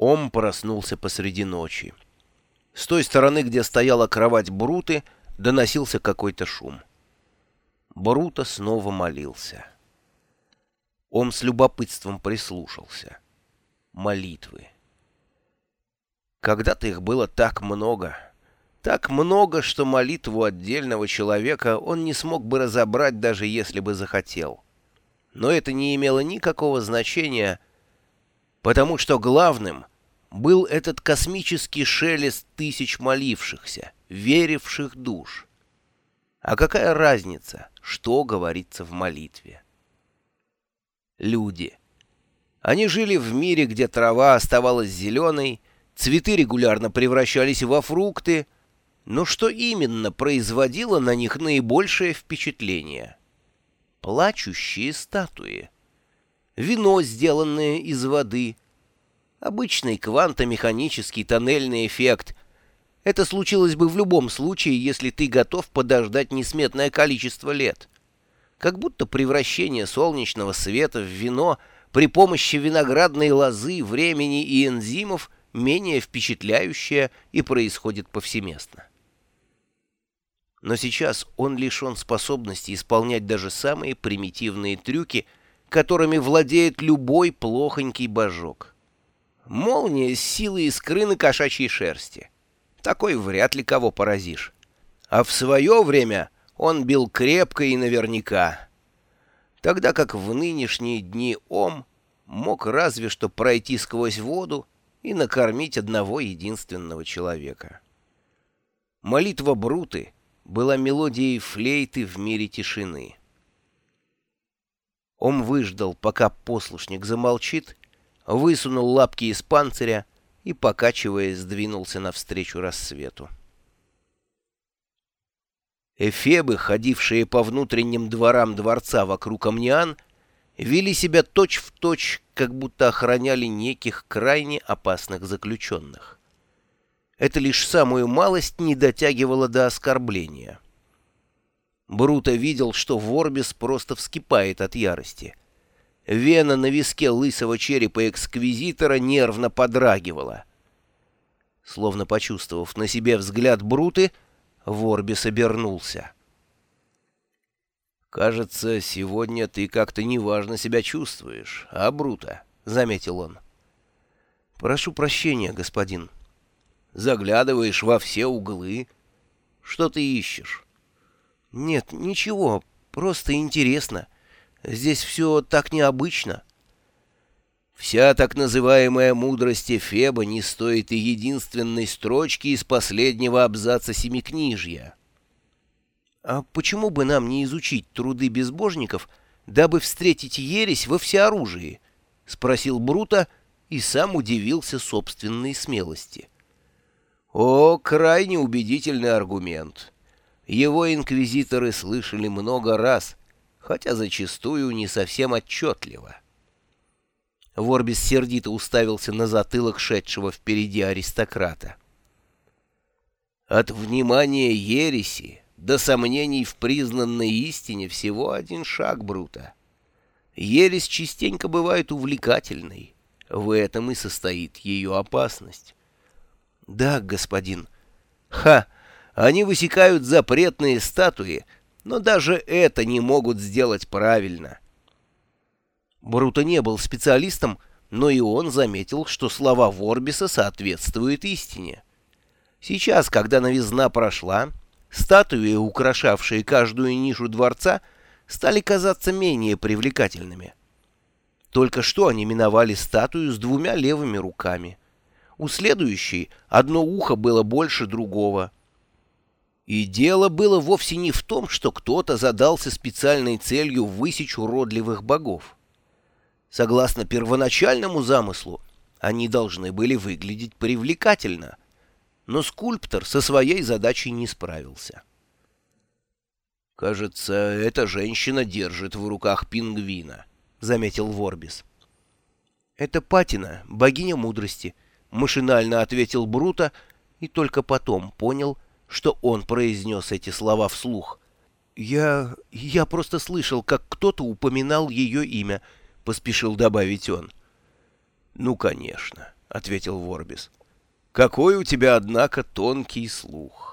Ом проснулся посреди ночи. С той стороны, где стояла кровать Бруты, доносился какой-то шум. Брута снова молился. Ом с любопытством прислушался. Молитвы. Когда-то их было так много. Так много, что молитву отдельного человека он не смог бы разобрать, даже если бы захотел. Но это не имело никакого значения, потому что главным был этот космический шелест тысяч молившихся, веривших душ. А какая разница, что говорится в молитве? Люди. Они жили в мире, где трава оставалась зеленой, цветы регулярно превращались во фрукты, но что именно производило на них наибольшее впечатление? Плачущие статуи. Вино, сделанное из воды. Обычный квантомеханический тоннельный эффект. Это случилось бы в любом случае, если ты готов подождать несметное количество лет. Как будто превращение солнечного света в вино при помощи виноградной лозы, времени и энзимов менее впечатляющее и происходит повсеместно. Но сейчас он лишен способности исполнять даже самые примитивные трюки, которыми владеет любой плохонький божок. Молния с силой искры на кошачьей шерсти. Такой вряд ли кого поразишь. А в свое время он бил крепко и наверняка. Тогда как в нынешние дни Ом мог разве что пройти сквозь воду и накормить одного единственного человека. Молитва Бруты — была мелодией флейты в мире тишины. Он выждал, пока послушник замолчит, высунул лапки из панциря и, покачиваясь, сдвинулся навстречу рассвету. Эфебы, ходившие по внутренним дворам дворца вокруг Амниан, вели себя точь-в-точь, точь, как будто охраняли неких крайне опасных заключенных. Это лишь самую малость не дотягивало до оскорбления. Бруто видел, что Ворбис просто вскипает от ярости. Вена на виске лысого черепа эксквизитора нервно подрагивала. Словно почувствовав на себе взгляд Бруты, Ворбис обернулся. «Кажется, сегодня ты как-то неважно себя чувствуешь, а, Брута?» — заметил он. «Прошу прощения, господин», заглядываешь во все углы. Что ты ищешь? Нет, ничего, просто интересно. Здесь все так необычно. Вся так называемая мудрость Эфеба не стоит и единственной строчки из последнего абзаца Семикнижья. А почему бы нам не изучить труды безбожников, дабы встретить ересь во всеоружии? — спросил Брута и сам удивился собственной смелости. О, крайне убедительный аргумент. Его инквизиторы слышали много раз, хотя зачастую не совсем отчетливо. Ворбис сердито уставился на затылок шедшего впереди аристократа. От внимания ереси до сомнений в признанной истине всего один шаг, Брута. Ересь частенько бывает увлекательной. В этом и состоит ее опасность. «Да, господин». «Ха! Они высекают запретные статуи, но даже это не могут сделать правильно». Бруто не был специалистом, но и он заметил, что слова Ворбиса соответствуют истине. Сейчас, когда новизна прошла, статуи, украшавшие каждую нишу дворца, стали казаться менее привлекательными. Только что они миновали статую с двумя левыми руками. У следующей одно ухо было больше другого. И дело было вовсе не в том, что кто-то задался специальной целью высечь уродливых богов. Согласно первоначальному замыслу, они должны были выглядеть привлекательно, но скульптор со своей задачей не справился. «Кажется, эта женщина держит в руках пингвина», — заметил Ворбис. «Это Патина, богиня мудрости», — машинально ответил Бруто и только потом понял, что он произнес эти слова вслух. «Я... я просто слышал, как кто-то упоминал ее имя», — поспешил добавить он. «Ну, конечно. ответил Ворбис. «Какой у тебя, однако, тонкий слух!»